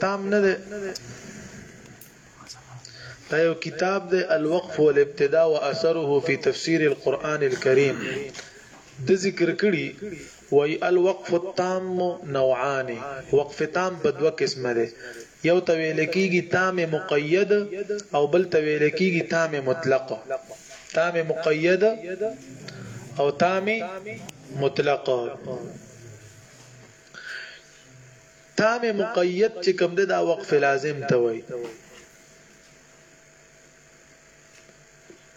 تام نه ده دا یو کتاب دی الوقف والابتداء واثره فی تفسیر القرآن الكریم د ذکر کړي وای الوقف التام نوعان وقف تام په دوه قسمه ده یو تویل کیږي تام مقید او بل تویل کیږي تام مطلق تام مقید او تام مطلق تام مقید چې کوم دی دا وقف لازم ته وای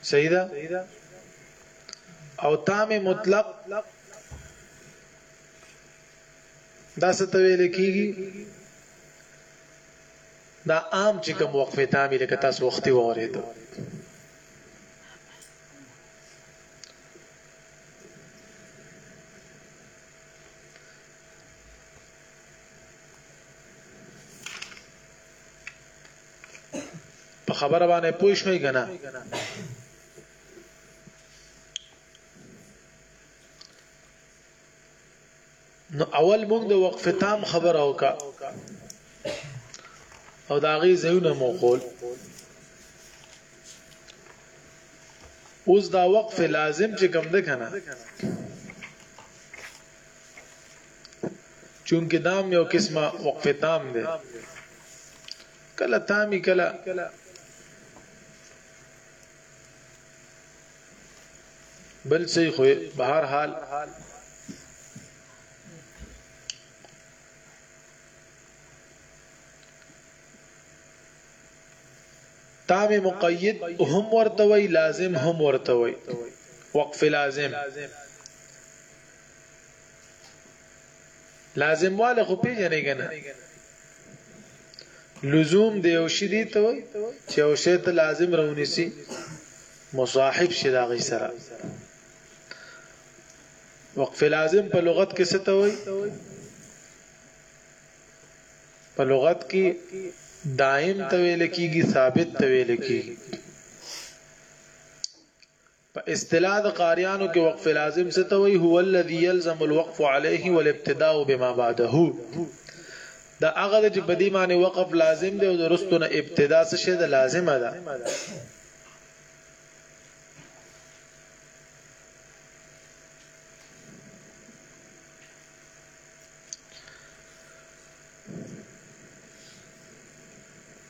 صحیح ده او تام مطلق دا ستوي لکېږي دا عام چې کوم وقف تام لکه تاسو وختي وورید په خبره باندې پوه شئ کنه نو اول موږ د وقف تام خبره وکا او دا غي زونه مو قول اوس دا وقف لازم چې کم ده کنه چونکه دام یو قسمه وقف تام دی کله تامی کله بل څه خو به هر حال تام مقید هم ورته وی لازم هم ورته وی وقف لازم لازم واله خو پیژنې کنه لزوم دی او شی دی ته وای چې او شی ته لازم رونی سي مصاحب شي دا غي سره وقف لازم په لغت کې څه ته وای په لغت کې دائم ته ویل کیږي ثابت ته ویل کیږي په اصطلاح د قاریانو کې وقف لازم څه ته وایي هو الذي يلزم الوقف عليه والابتداء بما بعده دا هغه چې په دې معنی وقف لازم دی او درستونه ابتدا څه شی ده لازمه ده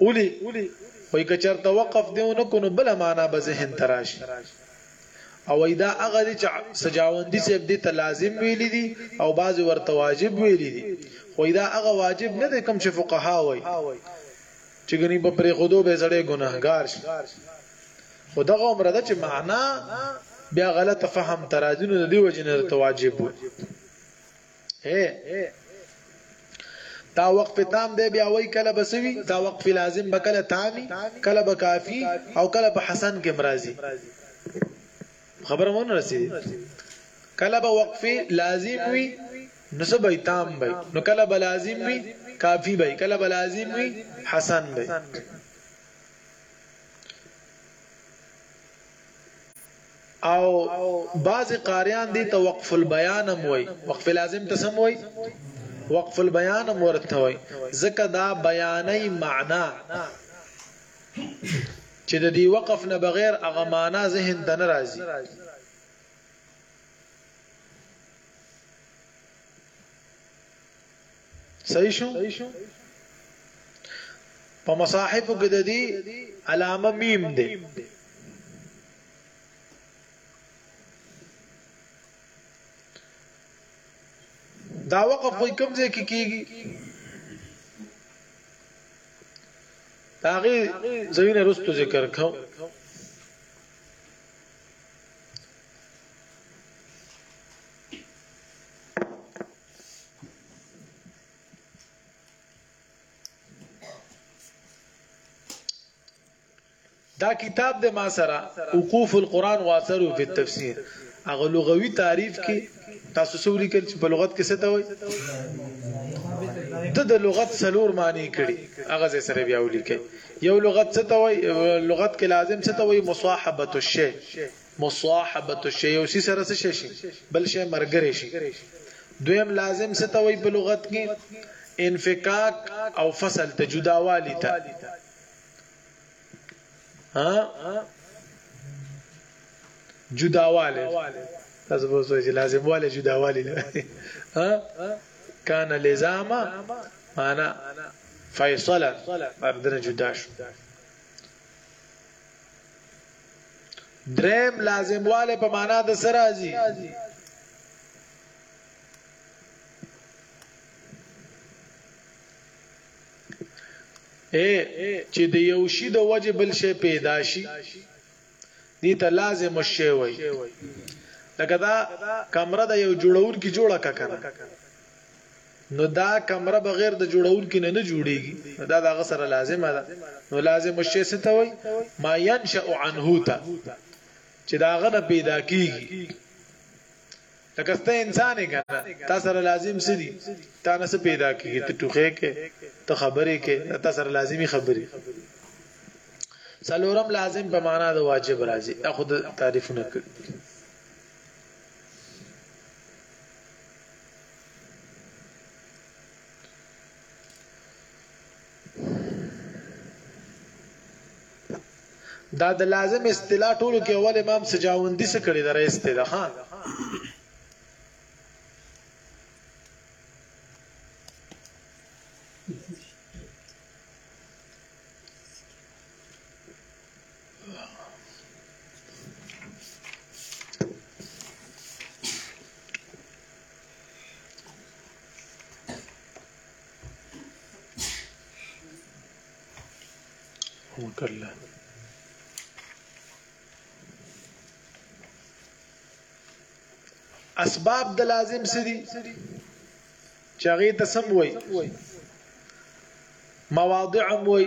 ولي وای که چرته وقف دیو نه کو نو بل معنا به ذهن تراشي او ایدا هغه دي چې سجاوندی صاحب دې ته لازم ویلي دي او بعض ورته واجب ویلي دي خو ایدا هغه واجب نه دي کوم چې فقها وای چې غني په پرې خودو به سړی ګناهګار شي خدغه عمر ده چې معنا بیا غلط فهم ترازینو د دی وجنه ته واجب وي هه دا وقف تام دی بیا وای کله بسوي دا وقف لازم بکله تامي کله بکافي او کله په حسن کې مرাজি خبره مون رسیدي کله به وقف لازم وي نو څه به تام به نو کله به لازم وي کافي به کله به لازم وي حسن به او بعضی قاریان دی ته وقف البیان هم وای وقف لازم ته سم وای وقف البیان هم ورته وای ځکه دا بیانې معنا چې د دې وقف نه بغیر هغه معنا ذهن ته ناراضي صحیح شو په مصاحف کې د دې علامه میم ده دا وقف په کوم ځای کې کیږي داغي زوینه رستو ذکر کوم دا کتاب د ما سره وقوف القرآن واثر فی التفسیر هغه لغوي تعریف کې تاسو څو لیکل چې په لغت کې څه ته وایي د د لغت سلور معنی کړي هغه ځای سره بیا ولیکي یو لغت څه ته وایي لغت کې لازم څه ته وایي مصاحبه الشی مصاحبت الشيء او سی سره څه شي بل شي مرګري شي دویم لازم څه ته وي په لغت کې انفکاک او فصل ته جداوالی ته ها جداواله تاسو به وایئ چې لازم واله جداواله ها کان لزاما معنا فیصلا مردنه جدا شو دریم لازمواله په معنا د سره راځي اے چې د یو شی د وجه بل شی پیدا شي دي ته لازم شی وای لکه دا کمره د یو جوړون کی جوړه ککنه نو دا کمره بغیر د جوړونکي نه نه جوړیږي نو دا دغه سره لازمه ده نو لازم شی څه ته وای ما ينشأ عنه تا چې داغه نه پیدا کیږي لکه ست انسان کنه تا سره لازم سدي تا نه څه پیدا کیږي ته ټوخه کې ته خبرې کې تا سره لازمی خبرې سلورم لازم په معنا د واجب راځي اخو تعریفونه کوي دا د لازم اصطلاح ټولو کې اول امام سجاوندی څخه کړی درې اصطلاح ها وکړله اسباب د لازم سدي چاغي تسم وای مواضع وای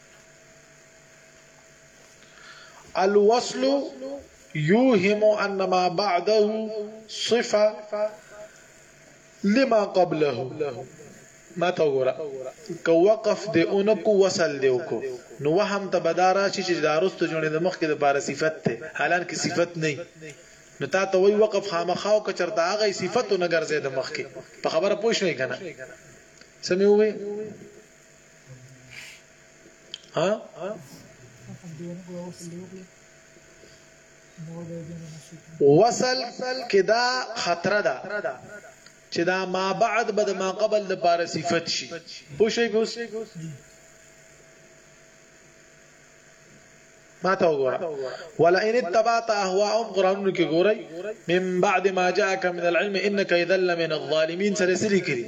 الوصل يوهم ان ما بعده صفه لما قبله ما ته وګوره که وقف دی اونکو وصل دی وکو نو وهم ته بدارا شي چې دارسته جوړې د مخ کې د بار صفت ته حالان کې صفت نه نو تا ته وی وقف خامخاو که چرته هغه صفت نه ګرځي د مخ کې په خبره پوه شئ کنه سمې وې ها وصل کې دا خطر ده چې دا ما بعد بد ما قبل د پاره صفت شي پوښي پوس ما ته وګوره ولا ان اتبعت اهواهم قران کې ګورای من بعد ما جاءك من العلم انك اذا لمن الظالمين سلسله کړي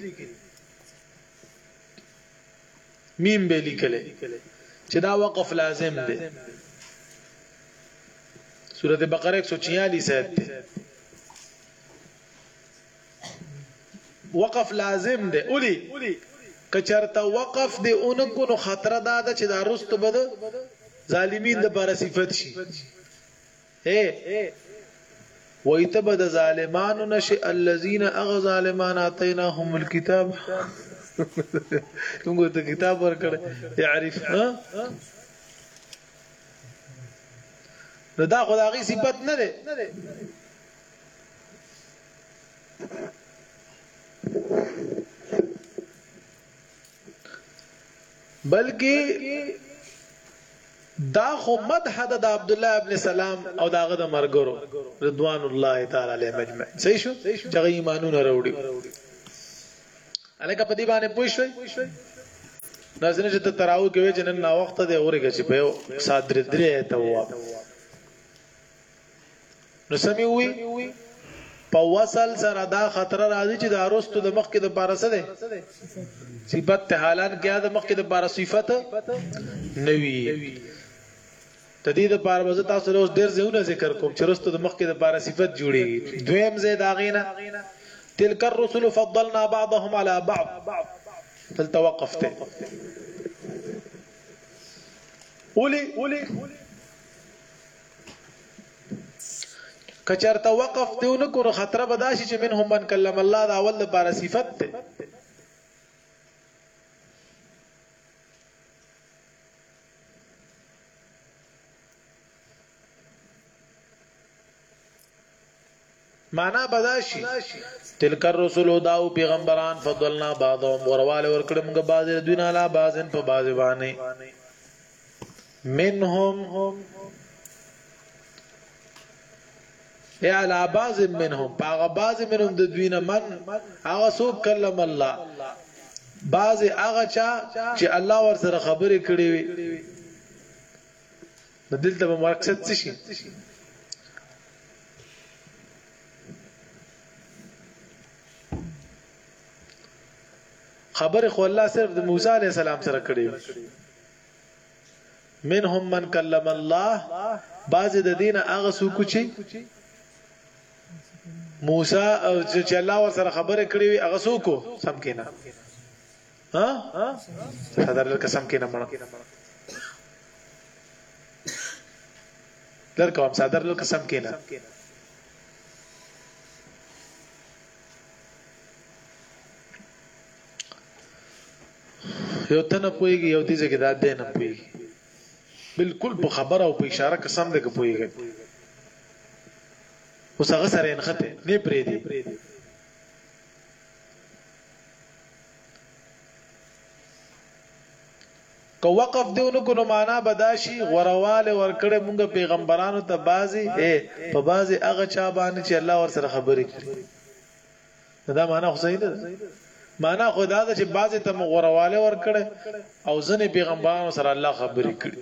میم به لیکلې چې دا وقف لازم دی سورته بقره 146 آیت دی وقف لازم دی اولی کچرته وقف دی اونکو نو خطر دا ده چې دا رست بده ظالمین د بار صفت شي هی وای ته به د ظالمانو نشي الذين اغه ظالمان اتيناهم الكتاب موږ ته کتاب ورکړ يعرف نو دا خدایي صفت نه ده بلکې دا خو مدح ده د عبد الله ابن سلام او داغه د مرګرو رضوان الله تعالی علیهم اجمعین صحیح شو چې غي ایمانونه راوړي الکه په دې باندې پوه شوي نازنه چې ته تراو کې وې چې نن نا وخت دی اورګه چې په سات درې درې ته وو نو څه مې ووي په وصل سره دا خطر راځي چې دا رستو د مخکې د پاره څه ده صفت ته حالان کې د مخکې د پاره صفت نوي د دې د پاره وځه تاسو له ډیر ځایونه ذکر کوم چې رستو د مخکې د پاره صفت جوړي دویم ځای دا غینا تلک الرسل فضلنا بعضهم على بعض فلتوقفته ولي کچرته وقف دیو نه کو نو خطر به داشي چې منهم من کلم الله دا اول د بار صفت ده معنی به دا شي، تلک الرسل دا او پیغمبران فضلنا بعضهم غورواله ورکړه موږ بعض د دوی نه علا بعض په بعض باندې منهم اعلا بعض منهم پاغه بعض منهم د دوی نه من هغه سو کلم الله بعض هغه چا چې الله ور سره خبرې کړې وي نو دلته به مقصد څه شي خبر خو الله صرف د موسی عليه السلام سره کړی منهم من کلم الله بعض د دین هغه سوق چی موسی او چې الله ور سره خبره کړې وي هغه سوق سم کینا ها دا لر قسم کې نه مړ لر کوم صدر لر قسم کې نه یو ته نه پويږي یو دې ځکه دا دې نه پويږي بالکل په خبره او په اشاره قسم دې پويږي اوس هغه سره انخته نه پرې دي که وقف دی نو کو معنا بداشي غورواله ورکړې مونږ پیغمبرانو ته بازي اے په بازي هغه چا باندې چې الله ور سره خبرې کړي دا معنا خو صحیح ده معنا خو دا ده چې بازي ته مونږ غورواله ورکړې او ځنې پیغمبرانو سره الله خبرې کړي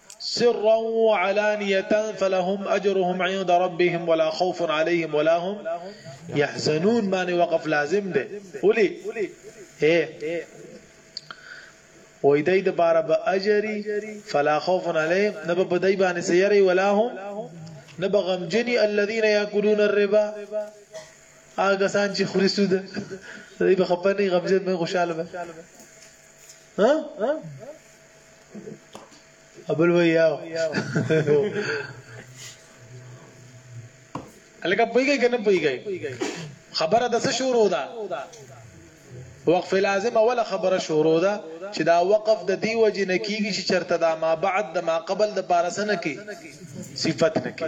سرا وعلانية فلهم اجرهم عند ربهم ولا خوف عليهم ولا هم يحزنون باندې وقف لازم دی ولي اے وې دای د بار به اجري فلا خوف عليهم نه په دای باندې سيري ولا هم نه بغم جني الذين ياكلون الربا هغه سان چې خوري سود دای په خپنه غمجن مې خوشاله به ها ابل وای یاو الګه پویږي کنه پویږي خبره د څه شروع ده وقف لازم ولا خبره شروع ده چې دا وقف د دی وجه نه کیږي چې چرته دا ما بعد د ما قبل د پارسنه کې صفت نه کې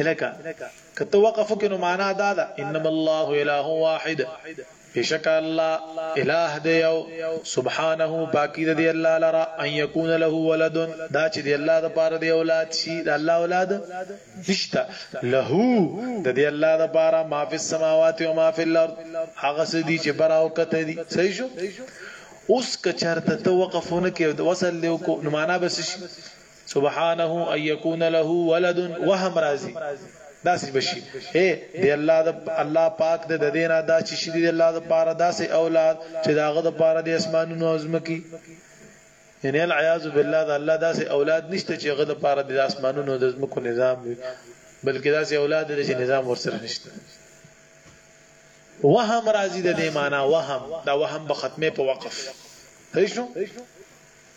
الکه کته وقف کې نو معنا دا ده انما الله اله واحد بشک الله اله دی یو سبحانه پاکی دی الله لرا ان یکون له ولد دا چې دی الله د پاره دی اولاد شي د الله اولاد نشتا له د دی الله د پاره ما فی السماوات و ما فی الارض هغه سدي چې براو کته دي صحیح شو اوس کچرته ته وقفونه کې وصل له کو نو معنا بس شي سبحانه ان يكون له ولد وهم راضي داسې بشي اے دی الله د الله پاک د دینه دا چې شې دی الله د پاره داسې اولاد چې داغه د پاره د اسمانونو ازمکی یعنی العیاذ بالله د الله داسې اولاد نشته چې هغه د پاره د اسمانونو د ازمکو نظام وي بلکې داسې اولاد د چې نظام ورسره نشته وهم راضی د دې معنی وهم دا وهم به ختمه په وقف هیڅ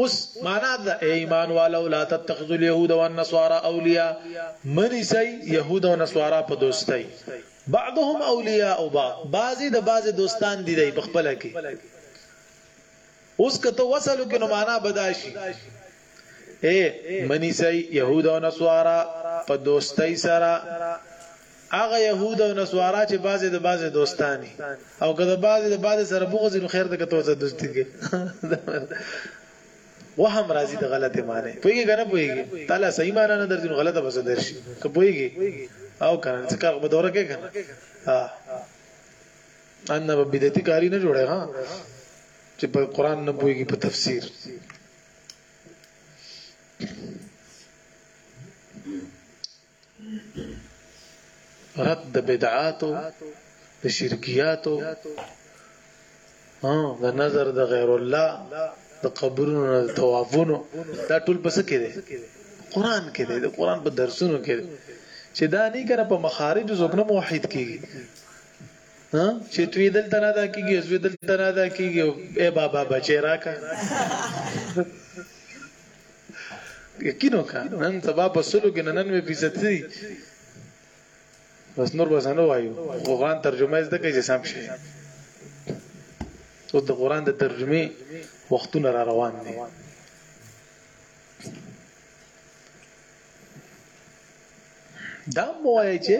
اوس معنا د ایمان والو لا تتخذوا اليهود والنصارى اولیاء منی سي يهود او نصارا په دوستۍ بعضهم اولیاء او بعض بعضی د بعضی دوستان دي دی په خپل کې اوس که ته وصل وکې نو معنا به دا شي اے منیسئ یهود او نصوارا په دوستۍ سره هغه يهود او نصوارا چې بعضې د بعضې دوستانی او که د بعضې د بعضې سره بغض نو خیر ته کته وځه دوستی کې وهم راځي د غلطه معنی پوهیږي کنه پوهیږي تعالی صحیح معنی نه درځي غلطه بس درشي که پوهیږي او کنه څه کار په دوره کې کنه ان به بدعتي کاری نه جوړه ها چې په قران نه پويږي په تفسیر رد د بدعاتو د شرکیاتو ها د نظر د غیر الله د قبرونو د توافونو دا ټول پس کې دي قران کې دي د قران په درسونو کې چې دا نه کنه په مخارج زوګنه موحد کیږي ها چې توی دلته نه دا کیږي زوی دلته نه دا کیږي اے بابا بچی راکا یقینو کا نن سبا په سلو کې 99 فیصد دي بس نور بس نه وایو قرآن ترجمه زده کوي چې سم شي او د قرآن د ترجمه وختونه را روان دي دا مو وایي چې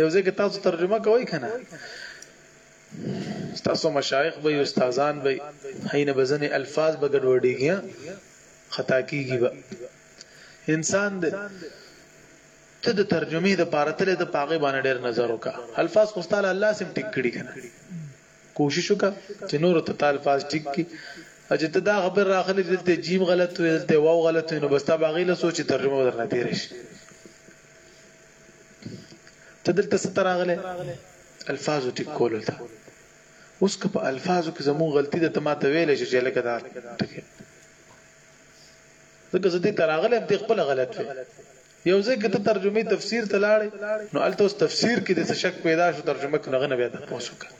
یو ځکه تاسو ترجمه کوي کنه تاسو مشایخ به استادان به هینه بزنه الفاظ به ګډوډیږي خطا کیږي به انسان دې ته د ترجمې د پاره تل د پاغه باندې ډېر نظر وکا الفاظ خو ستاله الله سم ټیک کړی کنه کوشش وکړه چې نورو ته تالفاظ ټیک کی او چې ته دا خبر راخلی دلته جیم غلط وي دلته واو غلط وي نو بس تا باغی له سوچ ترجمه ودر نه تیر شي ته دلته ستر راغله الفاظ ټیک کول ته اوس که په الفاظو کې زمون غلطي ده ته ما ته ویل شي چې لکه دا ټکی ځکه زه دې تراغله هم ته خپل غلط وي یو ځای که ته ترجمه تفسیر ته لاړې نو هلته اوس تفسیر کې د څه شک پیدا شو ترجمه کې نغنه بیا تاسو وکړه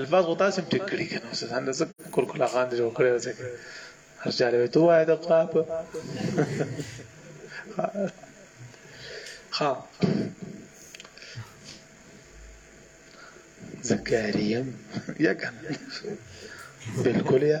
الفاظ غو تاسو هم ټیک کړی کنه اوس ځان د څه کورکلا خان دی جوړ کړی راځي هر چاله وي توه د قاپ ها زکاریم یا کنه بالکل یا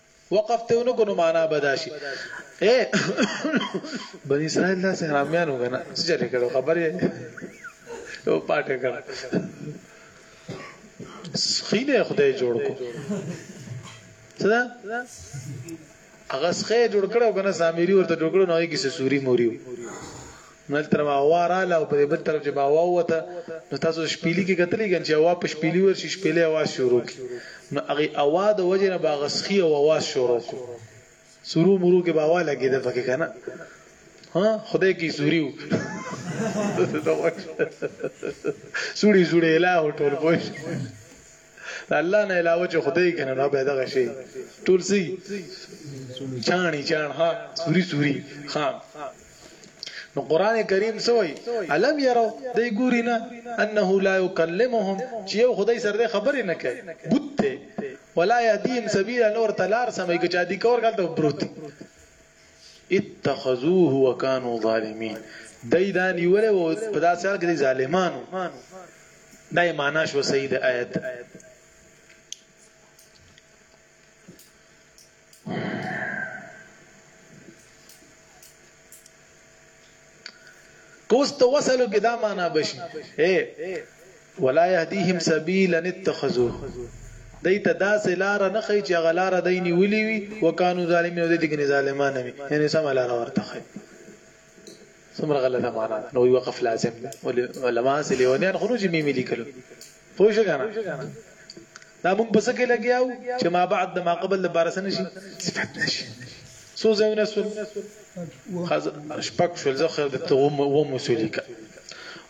وقف ته ونو کو نو معنا بدا شي اے بنی اسرائیل دا سه حرامیان وګنه څه چلے کړو خبر یې او پاټه کړ سخینه خدای جوړ کو څه دا هغه سخه جوړ کړو کنه سامری ورته جوړ کړو نو یې کیسه سوري موري نو تر ما هوا رااله او په بل طرف چې ما هوا وته نو تاسو شپېلي کې کتلې ګن چې هوا په شپېلي ورشي شپېلې هوا شروع کی نو هغه هوا د وجه نه باغسخي او هوا شروع کو سرو مرو کې باوا لګي د پکې کنه ها خدای کی سوریو سوړي سوړي لا هټول پوه الله نه علاوه چې خدای کنه نو به دغه شي ټول سي چاڼي چاڼ ها سوري سوري ها نو قران کریم سوئی علم یرو دای ګوری نه انه لا یکلمهم چې یو خدای سره خبرې نه کوي بوته ولا یهدیم سبیل نور تلار سمې کې چا دی کور کړه پروت اتخذوه وکانو ظالمین دای دا نیولې وو په داسې حال کې ظالمانو دا یې معنا شو سید آیت کوس ته وصلو کې دا معنا بشي اے ولا يهديهم سبيلا اتخذوه دای ته دا سلار نه خي چې غلار دای نیولې وي وکانو ظالمین دې دګني ظالمان وي یعنی سم لار ورته خي څومره غلطه معنا نو وقف لازم علماء سلیونیان خروج می ملي کلو پوه شو کنه دا موږ په څه کې لګیا یو چې ما بعد د ما قبل لپاره څه نشي صفت نشي څو ځایونه سول شپږ شول زه خو د توم و مسولي کا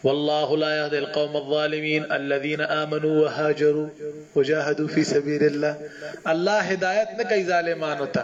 والله لا يهدي القوم الظالمين الذين آمنوا وهاجروا وجاهدوا في سبيل الله الله هدايت نه کوي ظالمانو ته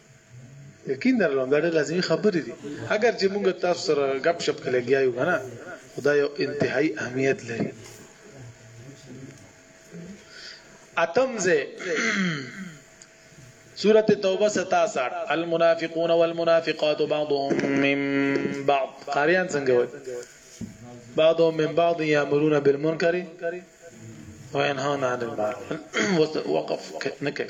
یقین درلوم دا ډېر لازمي خبرې دي اگر چې موږ تاسو سره غپ شپ کې لګیا یو کنه خدای یو انتهایی اهمیت لري اتم زه سورة توبه 67 المنافقون والمنافقات بعضهم من بعض قاریان څنګه وایي بعضهم من بعض يامرون بالمنكر وينهون عن المعروف وقف نکړي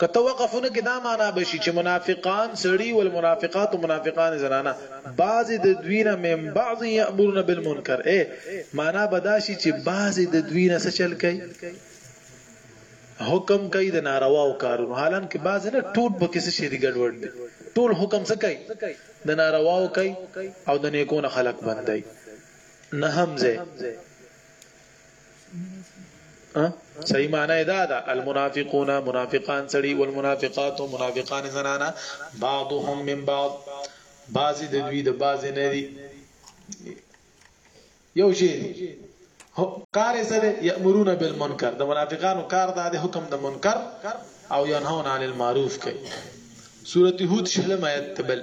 که ته وقف نه کې دا معنا بشي چې منافقان سړي او المنافقات منافقان زنانه بعض د دوی نه من بعض يأمرون بالمنکر اے معنا بداشي چې بعض د دوی نه څه چل کوي حکم کوي د ناروا او کارونو حالان کې بعض نه ټول په کیسه شي دي ګډوډ دي ټول حکم څه کوي د ناروا او کوي او د نیکو نه خلق بندي نه هم زه صحیح معنی دا دا المنافقون منافقان سړي والمنافقات منافقان زنانا بعضهم من بعض بعضی د دوی د بعضی نه دي یو شی کار یې څه دی یامرون بالمنکر د منافقانو کار دا دی حکم د منکر او ينهون عن المعروف کوي سورته هود شلم آیت تبل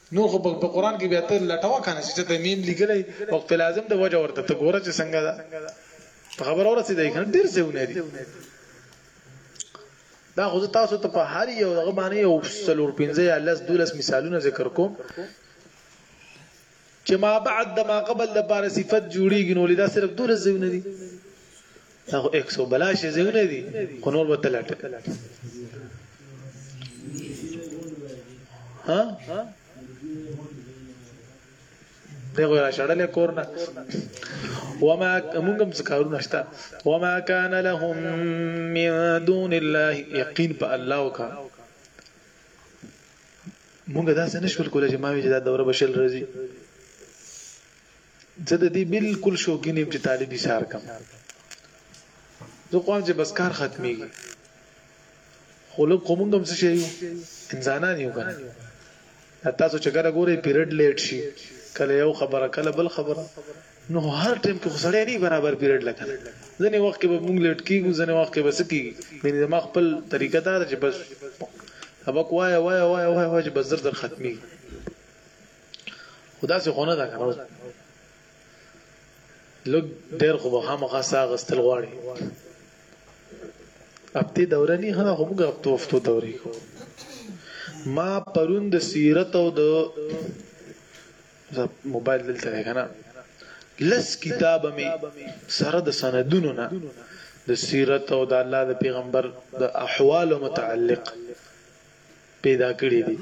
نور خو په قران کې بیا ته لټوا کنه چې ته میم لیکلې وخت لازم د وجه ورته ته ګوره چې څنګه ده په خبر اورسې دی کنه ډیر څه ونه دي دا خو تاسو ته په هر یو دغه باندې یو سلور پنځه یا لس دولس مثالونه ذکر کوم چې ما بعد د ما قبل د بار صفت جوړیږي نو لدا صرف دولس ځونه دي دا خو ایکسو بلا شي زونه دي خو نور وته لټ ها دغه را شړل کورنا وما موږم ذکرونه شته وما كان لهم من دون الله يقين په الله وکا موږ دا څه نشول کولای چې ما وی چې دا دوره بشل راځي زه د دې بالکل شوقین یم چې طالب اشار کم زه غواړم چې بس کار ختميږي خو لږ کوم هم څه شي انسانان یو کنه تاسو چې کله ګوري پیریډ لیټ شي کله یو خبره کله بل خبره نو هر ټیم کې خسړې نه برابر پیریډ لکه ځنې وخت کې به مونږ لیټ کیږو ځنې وخت کې به سکی یعنی ما خپل طریقه دا چې بس ابک وای وای وای وای چې بس زر زر ختمي خدا سي خونه ده کنه لګ ډېر خو به خامخا ساغستل غواړي اپتی دوره نه هغه هم غفتو افتو دوري کو ما پرون د سیرت او د موبایل دلته کنه لس کتاب می سره د سندونو نه د سیرت او د الله د پیغمبر د احوال متعلق پیدا کړی دي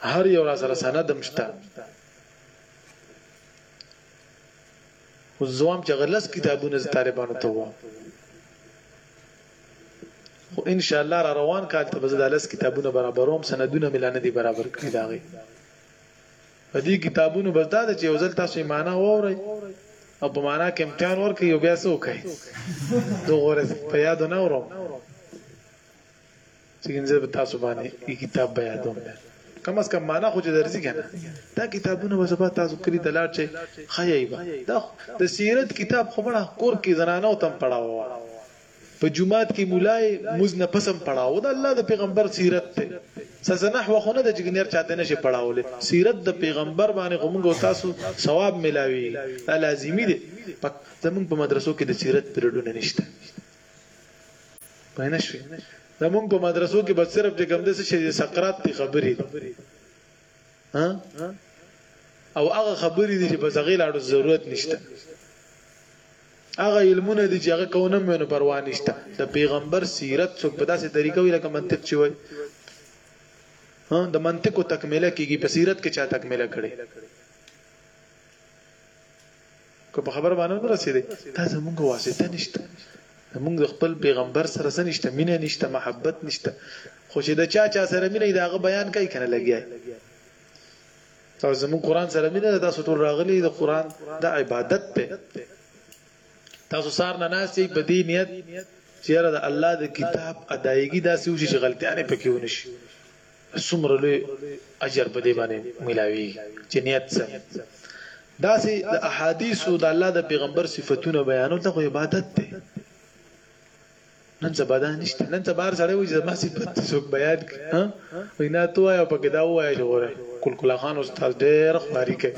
هر یو را سره سند هم شته زوام چې غلس کتابونه ز طالبانو ته وو خو ان شاء الله را روان کال ته بز دالس کتابونه برابروم سندونه ملانه دي برابر کړی داغي په دې کتابونو بس دا چې یو ځل تاسو معنا وورئ او په معنا کې امتحان ورکړي او بیا څه وکړي دوه ورځې په یاد نه ورم لیکن زه به تاسو باندې ای کتاب بیادوم بیا کم از کم معنا خو چې درځي کنه دا کتابونه به سبا تاسو کلی ته لاړ شئ خایي به دا د سیرت کتاب خو بنا کور کې زنانه او تم پڑھاو په جمعات کې مولای مز نه پسم پڑھاو دا الله د پیغمبر سیرت ته سزنه خو خو نه د جګنیر چاته نشي پڑھاولې سیرت د پیغمبر باندې کومګ تاسو ثواب ملاوي دا لازمی دی زمونږ په مدرسو کې د سیرت پریډونه نشته پوه نه شوې زمونږ په مدرسو کې به صرف چې کوم د څه شي سقراط دی خبرې دي ها او هغه خبرې دي چې په ځغې لاړو ضرورت نشته هغه علمونه دي چې هغه کونه مې نه پروا نشته د پیغمبر سیرت څوک په داسې طریقه وی لکه منطق چې وای ها د منطقو تکمیله کیږي په سیرت کې چا تکمیله کړي که په خبره باندې ونه رسیدی دا زمونږ واسطه نشته زمونږ د خپل پیغمبر سره څه نشته مینه نشته محبت نشته خو چې د چا چا سره مینه دا غ بیان کوي کنه لګیا تاسو زمون قران سره مینه ده تاسو ټول راغلي د قران د عبادت ته تاسو سار نه ناسي په دې نیت چیرې د الله د کتاب ادایګي داسې وشي چې غلطیانه پکې ونشي نو څومره لوی اجر په دې باندې ملاويږي چې نیت سم داسې د احادیثو د الله د پیغمبر صفاتونه بیانول دا خو عبادت دی نن سبا دا نشته نن سبا هر سړی وایي زما صفت څوک بیان کړي ها وینا تو آیا په کې دا وایي چې وره کول کلا خان استاد ډېر خواري کوي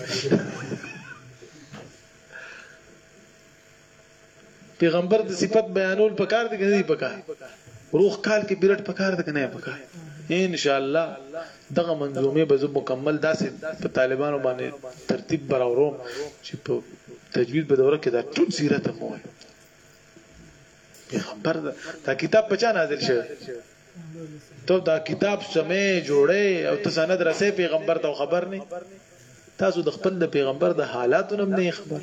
پیغمبر د صفت بیانول پکار دي کنه دي پکار روح کال کې بیرټ پکار دي کنه پکار ان شاء الله دغه منظومه به مکمل داسې په طالبانو باندې ترتیب براوروم چې په تجوید په دوره کې دا ټول سیرت مو وي پیغمبر دا کتاب په چا نازل شوی ته دا کتاب سمې جوړې او ته سند رسې پیغمبر ته خبر نه تاسو د خپل د پیغمبر د حالاتو نه نه خبر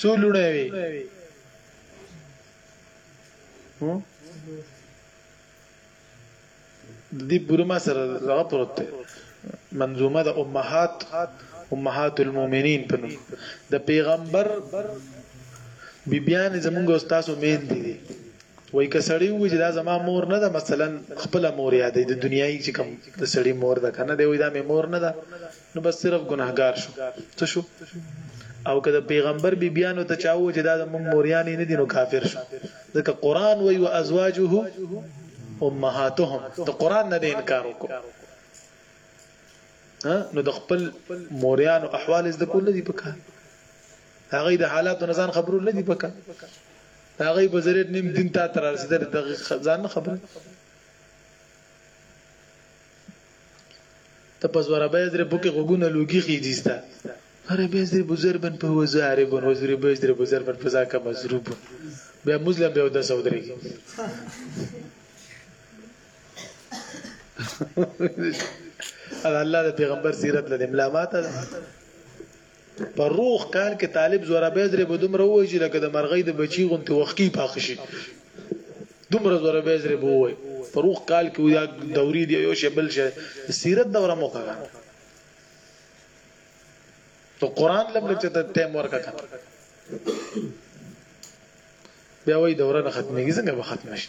څو لوړې وي هو د دې پوره ما سره هغه پروت دی منظومه د امهات امهات المؤمنین په نوم د پیغمبر بیبیان زمونږ استاد مین دي وای که سړی وي چې دا زما مور نه ده مثلا خپل مور یادې د دنیاي چې کوم د سړی مور ده کنه دی وای دا مې مور نه ده نو بس صرف ګناهګار شو څه شو او که د پیغمبر بی بیانو ته چاو چې دا د مونږ موریانې نه دي نو کافر شو ځکه قران وی او ازواجه امهاتهم د قران نه انکار وکړو نو د خپل موريان او احوال از د کول نه دی پکا هغه د حالات نه ځان خبرو نه دی پکا هغه په ذریعہ نیم دین ته تر رسیدل د ځان خبره ته په زوره به زر بوکي غوګونه لوګي خيږي ستا اره به زر بزر بن په وزاري بن وزري به زر بزر بن په ځاکه مزروب بیا مسلم به د سودري الله د پیغمبر سیرت لدې ملامات په روغ کال کې طالب زوره به درې به دومره وای چې لکه د مرغۍ د بچی غونته وخکی پاخ شي دومره زوره به درې به وای په روغ کال کې ویا دوري دی یو شی بل شی سیرت دوره مو کړه ته قران لم لکه ته ټیم ورکا کړه بیا وای دوره نه ختمېږي څنګه به ختم شي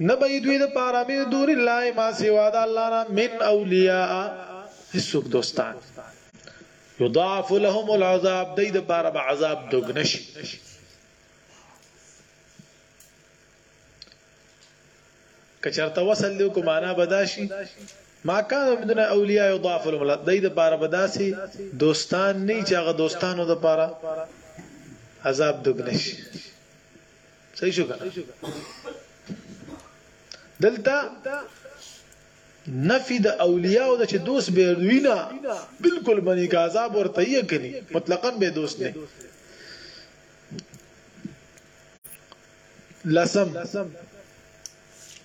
نه به دوی د پاره من دون الله ما سوا د الله نه من اولیاء هیڅوک دوستان یضاعف لهم العذاب دای د پاره به عذاب دوګنش کچرته وصل دی کوم معنا بداشي ما کان من اولیاء یضاعف لهم العذاب دای د پاره بداسي دوستان نه چې هغه دوستانو د پاره عذاب دوګنش صحیح شو کنه دلته نفی د اولیاء او د چې دوست به وینا بالکل منی کا عذاب ورته یې کړي مطلقاً به دوست نه لسم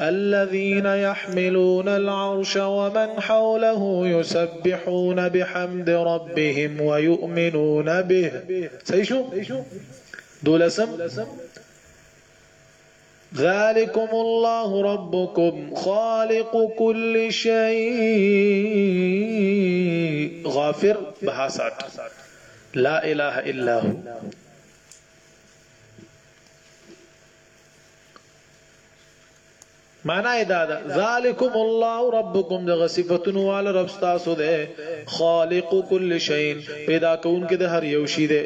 الذين يحملون العرش ومن حوله يسبحون بحمد ربهم ويؤمنون به سيشو دولسم ذلكم الله ربكم خالق كل شيء غافر بحسد لا إله إلا هو معنا یې دا ده ذالکم الله ربکم دغه صفاتونو وال رب تاسو ده خالق کل شیء پیدا کون کې د هر یو شی ده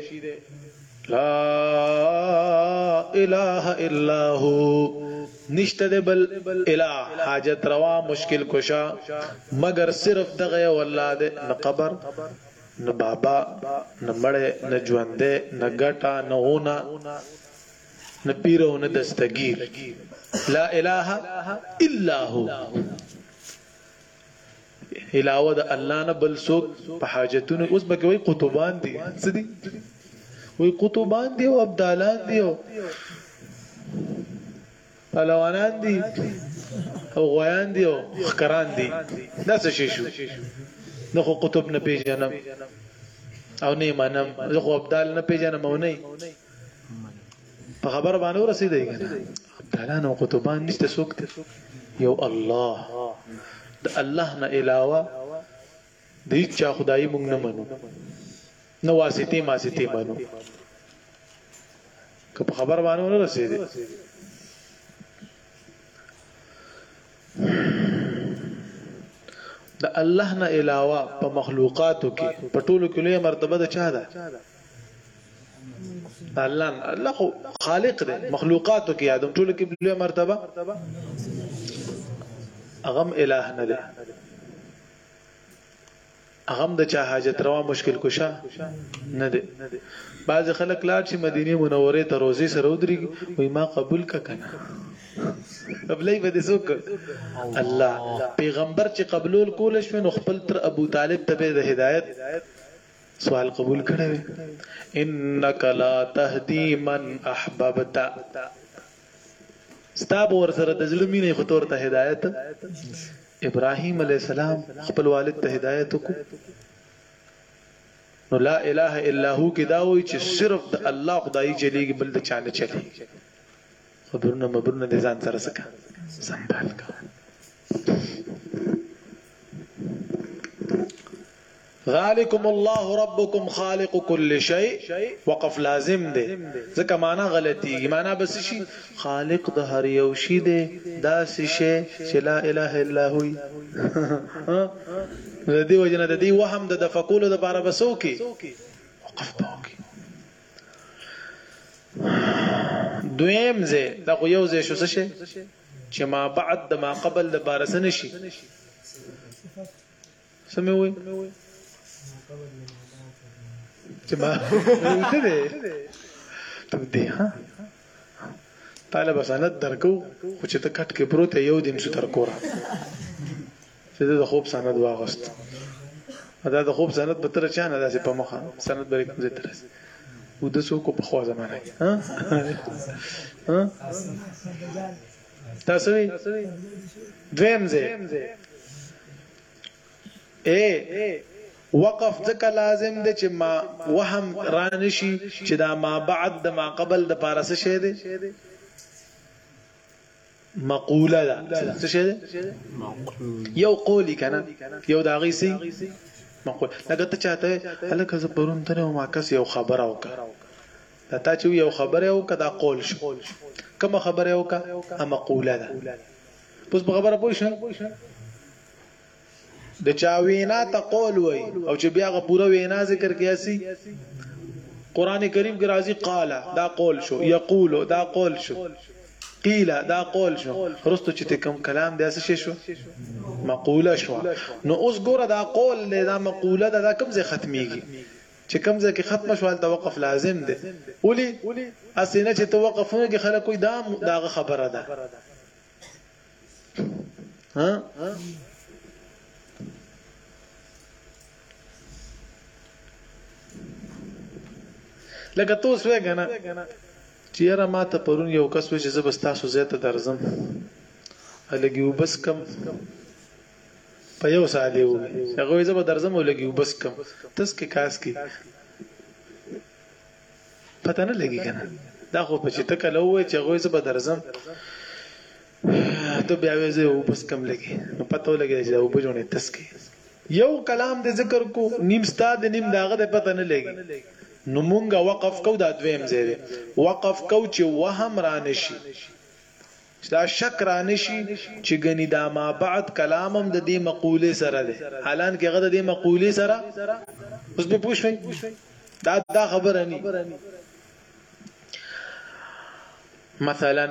لا اله الا هو نشته د بل اله حاجت روا مشکل کشا مگر صرف دغه والله ده نه قبر نه بابا نه مړې نه ژوندې نه ګټه نه هونه نه پیر او نه دستګیر لا اله الا هو علاوه د الله نه بل څوک په حاجتونو اوس به کوي قطبان دي څه دي وي قطبان دي او ابدالان دي او پهلوانان دي او غویان دي او خکران دي دا څه شي شو نو خو قطب نه پیژنم او نه منم زه خو ابدال نه پیژنم او نه په خبر باندې ورسېدې کنه تعالی نو قطبان نشته څوک ته یو الله د الله نه علاوه د هیڅ خدای مونږ نه منو نو واسطه ما سيتي منو که په خبر باندې ورسېدې د الله نه علاوه په مخلوقاتو کې په ټولو کې لوی مرتبه د چا ده الله الله خو خالق دی مخلوقاتو کې ادم ټول کې بل مرتبه اغم الہ نه دی اغم د چا حاجت روا مشکل کشا نه دی بعض خلک لار چې مدینه منوره ته روزي سره ودري وي ما قبول کا کنه قبلې به دې څوک الله پیغمبر چې قبول کول شو نو خپل تر ابو طالب ته به د هدایت سوال قبول کړی وی انک لا تهدی من احببت ستا به ورسره د زړه مینه خو تور ته هدایت ابراهیم علی السلام خپل والد ته هدایت کو نو لا اله الا هو کې دا وای چې صرف د الله خدای چلیږي بل د چانه چلی خبرونه مبرونه دې ځان سره سکه سنبال کا ذالکم الله ربکم خالق کل شی وقف لازم دی ځکه معنا غلطی معنا بس شي خالق د هر یو شی دی دا شی چې لا اله الا هو د دې وجنه د دې وهم د فقول د بار بسو کې وقف پوکي دویم ځای دا خو یو ځای شو څه شي چې ما بعد د ما قبل د بارس نه شي سمې وي چې ما ولته دې ته دې ها طالب سند درکو خو چې ته کټ کې پروت یو دیم شو تر کوره چې د خوب سند واغست دا د خوب سند به تر چا نه داسې په مخه سند به کوم ځای تر و د سو کو په خوا زمانه کې ها ها تاسو وی دویم ځای اے وقف ځکه لازم دی چې ما وهم رانشي چې دا ما بعد د ما قبل د پارسه شه دی مقوله ده څه شي ده یو قولی کنه یو داغي سي مقول لکه ته چاته الکه زه پرون ته نو ما کس یو خبره وکړه دا تا چې یو خبره وکړه دا قول شو کوم خبره وکړه ا مقوله ده پس په خبره پوه شئ د چا وینا ته قول وای او چې بیا غ پوره وینا ذکر کیاسي قران کریم کې راځي قال دا قول شو یقول دا قول شو قیل دا قول شو رستو چې کوم کلام دی څه شو مقوله شو نو اوس ګوره دا قول دی دا مقوله ده دا کوم ځای ختميږي چې کوم ځای کې ختم شو هلته وقف لازم دی ولي اسینه چې توقفونه کې خلک کوئی دا دا خبره ده ها لکه توس وې غنا چیرې ما ته پرون یو کس وې چې زبستا سو زیاته درزم الګي وبس کم په یو ساعت یو هغه زبر درزم ولګي وبس کم تس کې کاس کې پته نه لګي کنه دا خو په چې ته کله وې چې غوې زب درځم ته بیا وې زه وبس کم لګي نو پته ولګي چې دا وبجونې تسکي یو کلام د ذکر کو نیم ستاد نیم داغه د پته نه لګي نو مونږه وقف کو دا دویم ځای وقف کو چې وهم را نشي چې دا شک رانشي چې ګني دا ما بعد کلام هم د دې مقولې سره دی حالان کې غد دې مقولې سره اوس به پوښوي دا دا خبره نه مثلا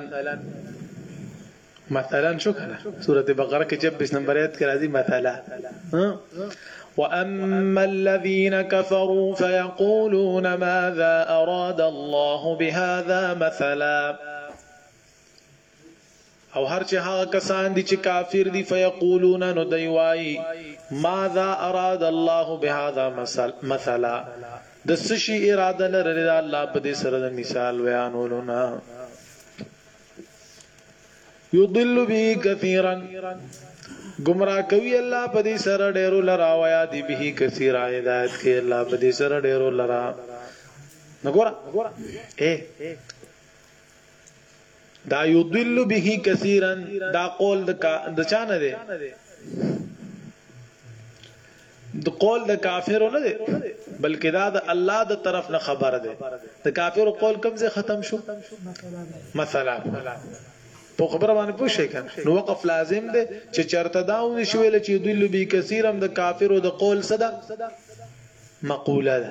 مثلا شو کنه سوره بقره کې 26 نمبر آیت کې راځي مثلا واما الذين كفروا فيقولون ماذا اراد الله بهذا مثلا او هر چې هغه کسان دي چې کافر دي فیقولون نو دی وای ماذا اراد الله بهذا مثل مثلا د سشي اراده لري الله په دې سره د مثال ویانولونه یضل به کثیرا گمراه کوي الله په دې سره ډېر لرا او یاد به کثیرا هدایت کوي الله په دې سره ډېر لرا نګور اے دا یضل به کثیرا دا قول د د چانه دی د قول د کافر نه دی بلکې دا د الله د طرف نه خبر دی د کافر قول کوم ځای ختم شو مثلا په خبره باندې پوه شئ کنه نو وقف لازم دی چې چرته دا ونی شویل چې یضل به کثیرا د کافر د قول صدا مقوله ده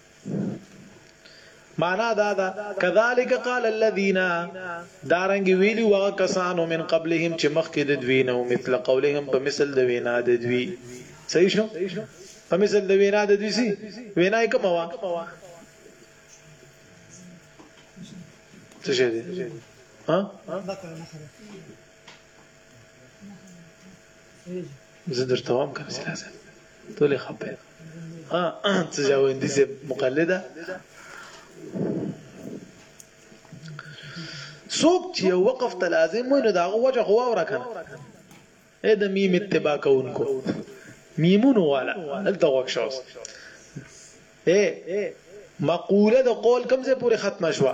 معنا دا ده کذالک قال الذين دارنګ ویلی و کسانو من قبلهم چې مخکې د دوی نو مثل قولهم په مثل د وینا د دوی صحیح شو په مثل د وینا د دوی سي وینا یې کومه وا څه شه دي ها زه درته وایم کنه چې لازم ټول خپه ها څه جوندي سه مقلده څوک چې یو وقف ته لازم وي نو دا وجه خو وره کنه اې د میم اتباع کوونکو میمونو والا دلته وښه شوس اے مقوله د قول کم څه پورې ختمه شوه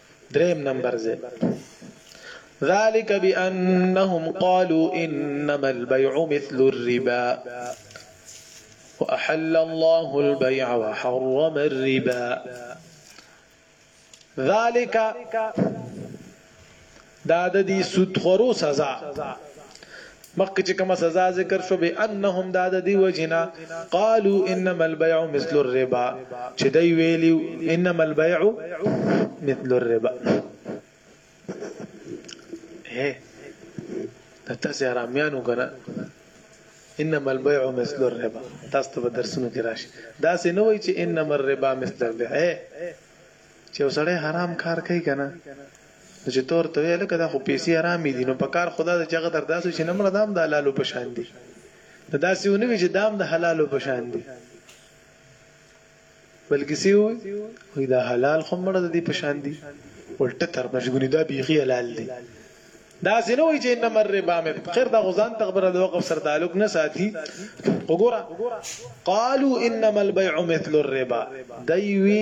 دریم نمبر زه ذلك بأنهم قالوا إنما البيع مثل الربا وأحل الله البيع وحرم الربا ذلك دا د دې سود خورو سزا مخکې چې کومه سزا ذکر شو به انهم دا د دی وجنا قالو انما البيع مثل الربا چې دی ویلی انما البيع مثل الربا هه دا تاسو آرامیانو کنه انما البيع مثل الربا تاسو په درسونو کې راشي دا څه نه وایي چې انما الربا مثل البيع چې وسړی حرام کار کوي کنه نو چې تور ته ویل کدا خو پیسې حرامې دي نو په کار خدا د جګه در داسو چې نمړه دام د حلالو په شان دي نو داسې ونه وی چې دام د حلالو په شان دي بلکې سی وي وي دا حلال خو مړه د دې په شان دي ولټه تر مشغولي دا بيخي حلال دي دا سينو وي چې انما الربا مې خیر دا غزان تخبره د وقف سره تعلق نه ساتي وګوره قالوا انما البيع مثل الربا دوی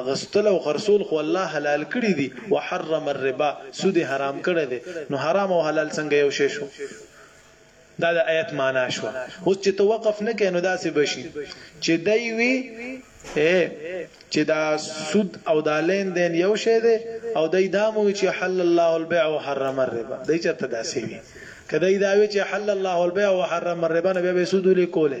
اغستل او خرڅول خو الله حلال کړي دي، وحرم الربا، سود يې حرام کړی دی، نو حرام او حلال څنګه يو شی شو؟ دا د آيت مانا شوه، اوس چې ته وقف نه کوې نو داسې به شي چې دی وي چې دا سود او دا لین دین یو شی دی او دی دا مو چې حل الله البيع وحرم الربا دی چرته داسې وي کدی دا وی چې حل الله البيع وحرم الربا نو به سود لیکوله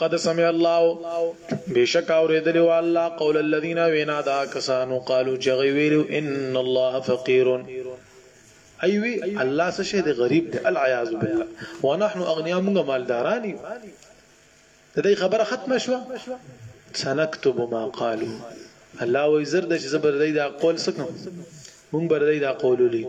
قد سمع الله بشک اوریدلی و الله قول الذين وینا دا کسانو قالو چغی ویلو ان الله فقير ایوی الله څه شه دی غریب دی العیاذ بالله ونحن اغنیا موږ مالدارانی د دې خبره ختمه شو سنكتب ما قالو الله وای زر د چې زبر دای دا قول سکم مونږ بر دای دا قول لیک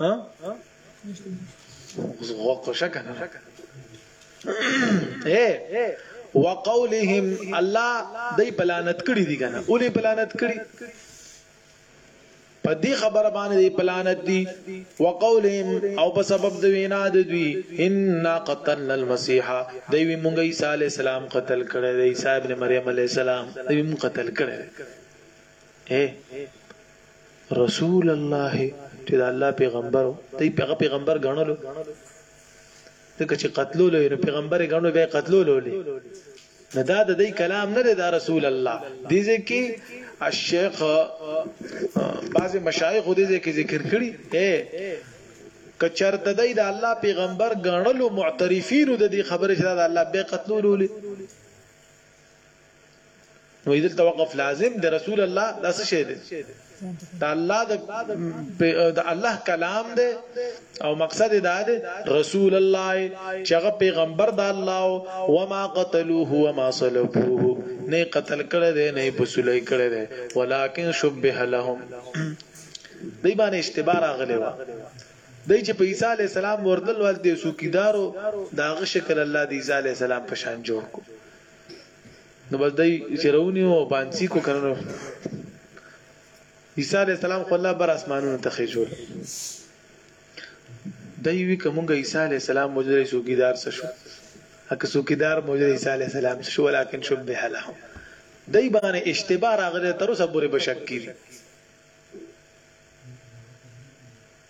ها غوښه کنه اے وقولهم الله دای پلانت کړی دی کنه اولی پلانت کړی په دې خبره باندې دی پلانت دی وقولهم او په سبب د وینا د دوی ان قتلنا المسيح دی وی مونږ عیسی علی السلام قتل کړی دی عیسی ابن مریم علی السلام دی مونږ قتل کړی اې رسول الله چې د الله پیغمبر دی پیغه پیغمبر غنلو ځکه چې قتلولو نو پیغمبر غنو به قتلولو نه دا د دې کلام نه دی دا رسول الله دې ځکه الشیخ بعض مشایخ دې ځکه ذکر کړی اے کچرت دای د الله پیغمبر غنلو معترفین د دې خبره چې دا الله به قتلولو نو دلته وقف لازم دی رسول الله دا څه شی دی دا الله د الله کلام دی او مقصد دا دی رسول الله چې هغه پیغمبر د الله او ما قتلوه و ما صلبوه نه قتل کړی دی نه پسولې کړی دی ولکن شبه لهم دی باندې اشتباه راغلی و دی چې په عیسی علی السلام وردل ولته سوکیدارو داغه شکل الله د عیسی علی السلام په شان جوړ کو نو بس دای چرونی او بانسی کو کنه نو عیسی علی السلام خو الله بر اسمانونو ته خېجول دای وی کومګه عیسی علی السلام موجود شو کیدار څه شو اکه سو کیدار موجود عیسی علی السلام څه شو ولکن شبه لهم دای باندې اشتباه راغله تر اوسه پورې بشک کیږي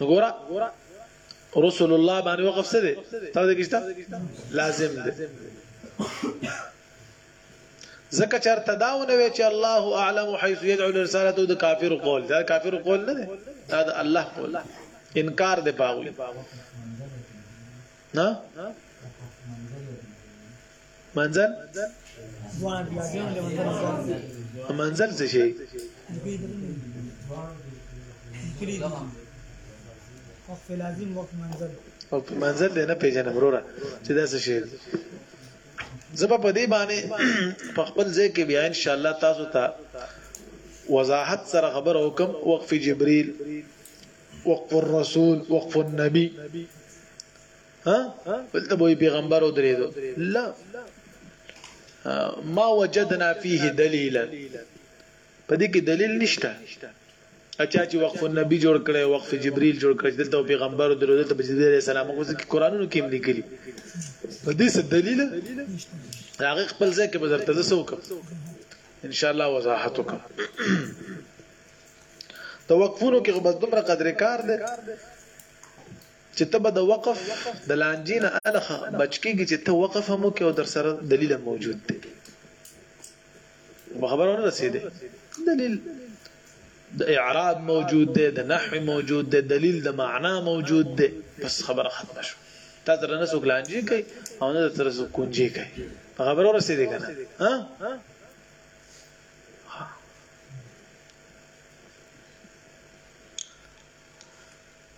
وګوره رسول الله باندې وقف څه دی تاسو د کیشته لازم دی زکه چرته داونه وی چې الله اعلم حيث يجعل رسالته د کافر قول دا کافر قول نه دی دا د الله قول انکار دی پاوی نه منزل منزل څه شي وقف لازم وقف منزل وقف منزل دی نه پیژنم وروره چې دا څه شي زبا په دې باندې په خپل ځای کې بیا ان شاء الله تاسو ته وضاحت سره خبر وکم وقف جبريل وقف الرسول وقف النبي ها بلته به پیغمبر ودرېدو لا ما وجدنا فيه دلیلا په دې کې دلیل نشته اچا چې وقف النبي جوړ کړي وقف جبريل جوړ کړي دلته پیغمبر او درو دلته جبريل عليه السلام خو ځکه قرانونو کې هم لیکلي په دې څه دلیل هغه خپل ځای کې بدرته زسو کوم ان شاء الله وضاحت وکم توقفونو کې بس دومره قدر کار دی چې ته به د وقف د لانجې نه الخ بچ کېږي چې ته وقف هم وکړې او درسره دلیل هم موجود دی په خبره ونه رسېدې دلیل د اعراب موجود دی د نحو موجود دی دلیل د معنا موجود دی بس خبره ختمه شو تا سره نه څوک لانجې کوي او نه سره څوک کونجې کوي په خبره ورسېدې کنه ها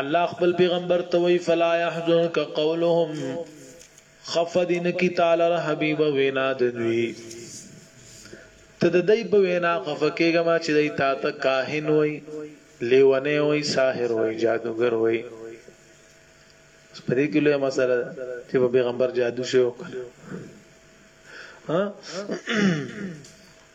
الله خپل پیغمبر ته وی فلا يحزنك قولهم خفدن کی تعالی حبیب وینا دنوی ته د دې په وینا خفکیګه ما چې دای تا ته کاهن وای لیونه وای ساحر وای جادوګر وای سپری کله مسله چې پیغمبر جادو شو ها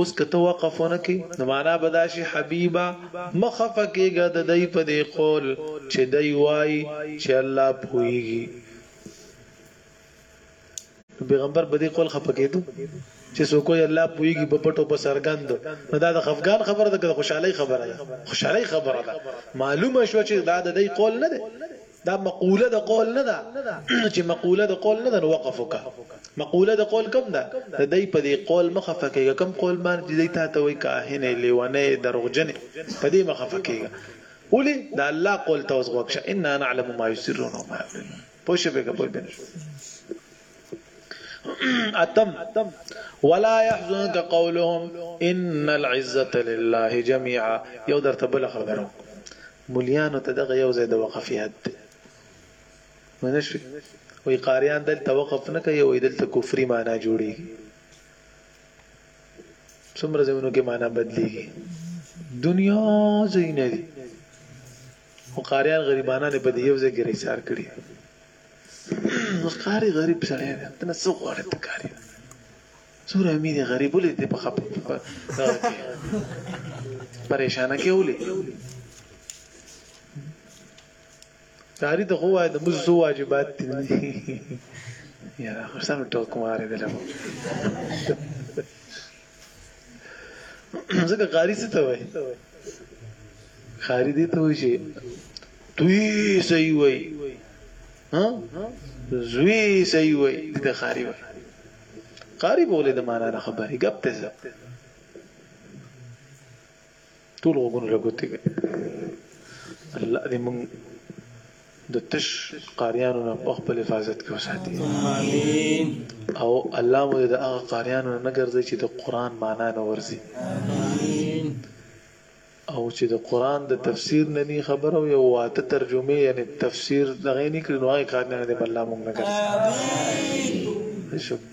اوس کته وقف نه کی نو معنا بداشي حبيبا مخفه کېګه د دای په دی قول چې دای وای چې الله پويږي پیغمبر په دې قول خپه کېدو چې څوک یې الله پويږي په پټو په سرګند نو دا د خفقان خبره ده که خوشحالي خبره ده خوشحالي خبره ده معلومه شو چې دا د دې قول نه ده دا مقوله د قول نه ده چې مقوله د قول نه ده نو وقف وکا مقوله د قول کم ده د دې په دې قول مخه فکیږي کم قول باندې دې ته ته وای کاهن لیونه دروغجن په دې مخه فکیږي ولي دا الله قول توس غوښه ان نعلم ما يسرون وما يعلنون پوښبه کبه اتم ولا يحزنك قولهم ان العزه لله جميعا یو درته بل خبره مليانو ته دغه یو زید وقف یاد دی منشي وی قاریان دلته وقف نه کوي وی دلته کفري معنا جوړيږي څومره زمونو کې معنا بدليږي دنیا زینه دي او قاریان غریبانه په دې یو ځای کې رسار کړي قاری غریب سړی دی ته نه څه غواړې ته قاری سوره مې دی غریب ولې دې په خپه پریشانه کې ولې قاری د غوا د مزو واجبات دي یاره خو سم ټوک مارې دلته ځکه قاری څه ته وای قاری دې ته وای شي دوی صحیح وای ها زوی صحیح وای دې ته قاری وای قاری بوله د معنا خبرې غپ ته ټول غوږونه له ګوتې کوي الله دې موږ د تش قاریانو نه په خپل حفاظت کې وساتي امين او الله مو د هغه قاریانو نه ګرځي چې د قران معنا نه ورزي امين او چې د قران د تفسیر نه نه خبر او یو واته ترجمه یعنی تفسیر دغه نه کړي نو هغه قاریانو دې الله مونږ نه ګرځي امين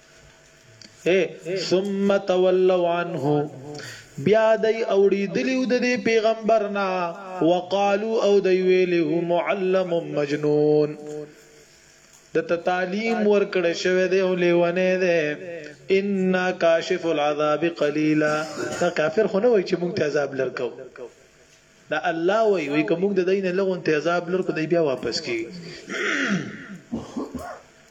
اے ثم تولوا عنه بیا دی اوړي دلیو د دې پیغمبرنا وقالو او دی ویلو معلم مجنون د تعلیم ورکړې شوی دی او لیونه دی ان کاشف العذاب قليلا دا کافر خو نه وای چې مونږ ته عذاب لرکو دا الله وای وای کوم د دین لغون ته عذاب لرکو دی بیا واپس کی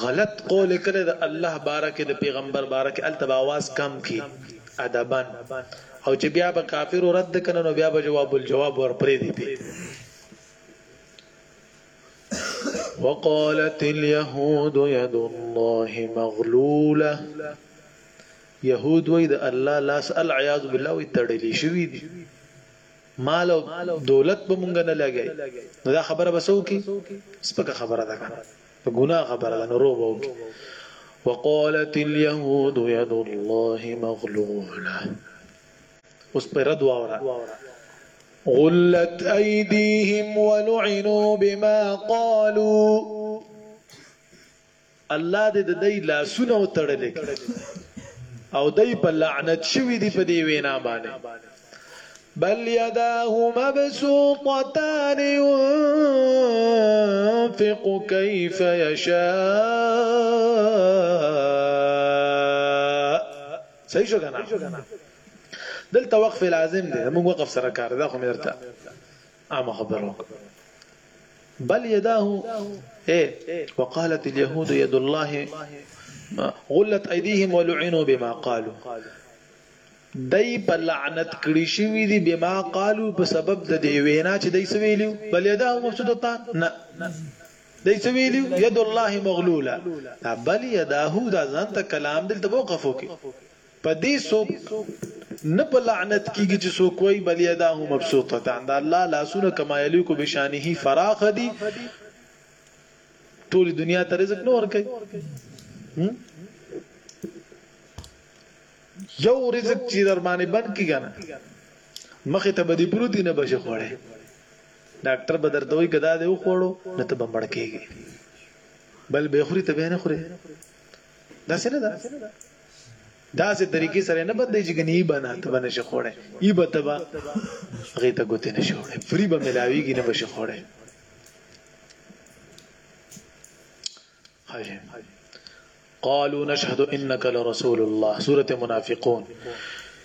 غلط قول کړی د الله باره کې د پیغمبر باره کې الته به आवाज کم کی ادبا او چې بیا به کافر رد کنه نو بیا به جواب الجواب ورپرې دی پی وقالت اليهود يد الله مغلوله يهود وي د الله لاس العياذ بالله وي تړلي شوي دي مال او دولت به مونږ نه لګي نو دا خبره به څوک سپکه خبره ده کنه په ګناه خبره ده نو روبه وکي وقالت اليهود يد الله مغلوله اوس په رد واوره غلت ايديهم ولعنوا بما قالوا الله دې د دوی لاسونه وتړلې کړي او دوی په لعنت شوي دي په دې وینا باندې بل يداه مبسوطتان ينفق كيف يشاء صحیح شو کنه دلته وقف لازم دی موږ وقف سره کار دا خو مرته عام خبرو بل يداه ايه وقالت اليهود يد الله غلت ايديهم ولعنوا بما قالوا دای په لعنت کړی شوی دی بما قالو په سبب د دی وینا چې دای سویلیو بل یده مبسوطتان نه دای سویلیو ید الله مغلوله بل یده دا ځان ته کلام دلته وقفو کې په دې څوک نه په لعنت کیږي چې څوک وایي بل یداه مبسوطه تان دا الله لاسونه کما یلیکو بشانه فراخ دي ټول دنیا ته رزق نه ورکي یو رزق چې در باندې بن کیږي نه مخه ته بدی پروتي نه بشه خوړې ډاکټر بدر دوی کدا دی خوړو نه ته بمړ کیږي بل به خوري ته به نه خوري دا څه نه ده داسې طریقې سره نه بندې چې غنی بنا ته بنه شي خوړې ای به تبا غي ته ګوتې نه شي وړې فری به ملاويږي نه بشي خوړې حاجه قالوا نشهد انك لرسول الله سوره منافقون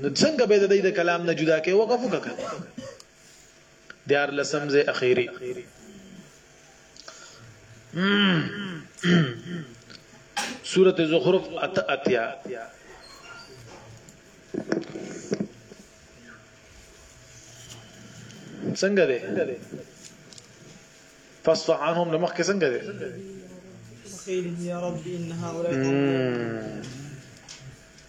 نو څنګه به د دې د کلام نه جدا کې وقف وکړه دیار لسم زه اخیری سورت زخرف ات اتیا څنګه ده فصفح عنهم لمخ کې څنګه ده يا رب ان هؤلاء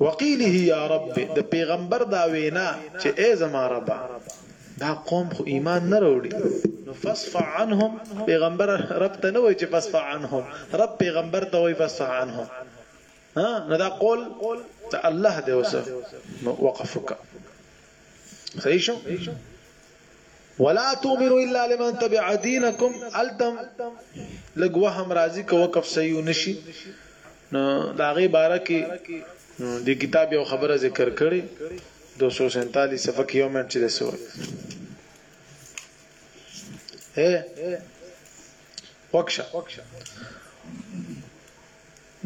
وقيله يا رب د پیغمبر دا وینا چې ای زما رب دا قوم خو ایمان نه وروړي نو فصف عنهم پیغمبر رب ته نه وای چې فصف عنهم رب پیغمبر ته وای فصف عنهم ها نو دا قول ته الله دی وسه نو وقفک صحیح شو ولا تؤمنوا الا لمن تبع دينكم التم لګ وهم راضي کو وقف صحیح نشي نو دا غي باره کې د کتاب یو خبره ذکر کړي 247 صفحه کې یو منټ چې دسو اے وکشه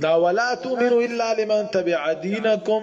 دا ولا تؤمنوا الا لمن تبع دينكم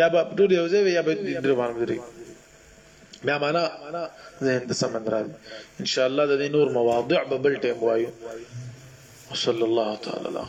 یا به ټول یو ځای یا به ډیر باندې درې بیا معنا ذهن ته سمند راځي ان شاء الله د دې نور مواضع به بل ټیم وایو وصلی الله تعالی علیه